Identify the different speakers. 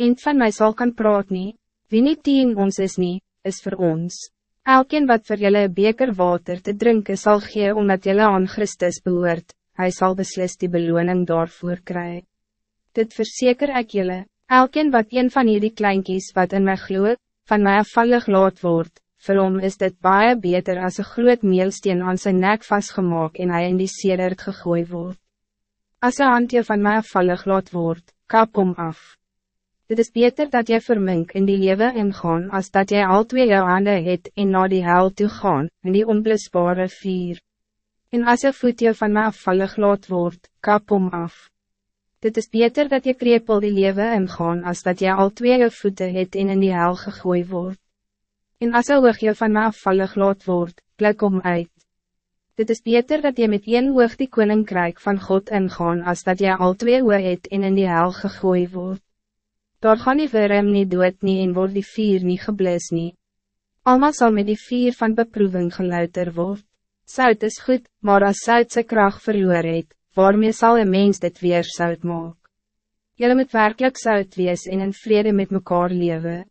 Speaker 1: En van mij zal kan praat nie, wie niet teen ons is nie, is voor ons. Elkeen wat voor jullie beker water te drinken zal gee omdat jullie aan Christus behoort, hij zal beslist die beloning daarvoor krijgen. Dit verzeker ik jullie, elkeen wat een van jullie kleinkies wat in my gloed, van mij afvallig laat word, vir hom is dit baie beter als een groot meelsteen aan zijn nek vastgemaakt en hij in die sedert gegooi word. Als een handje van mij afvallig laat word, kap om af. Dit is beter dat jy vermink in die lewe ingaan als dat jy al twee jou hande het en na die hel toe gaan, in die onblusbare vier. En als je voet jou van mij afvallig laat word, kap om af. Dit is beter dat je krepel die lewe ingaan als dat jy al twee jou voeten het en in die hel gegooi word. En as een oog jou van my afvallig laat word, klik om uit. Dit is beter dat je met een oog die koninkrijk van God ingaan als dat je al twee oog het en in die hel gegooi word. Daar gaan die verrem nie dood nie en word die vier nie geblis nie. Alma zal met die vier van beproeving geluider word. Sout is goed, maar als sout sy kracht verloor het, waarmee zal een mens dit weer sout maak? Jullie moet werkelijk sout wees en in vrede met mekaar leven.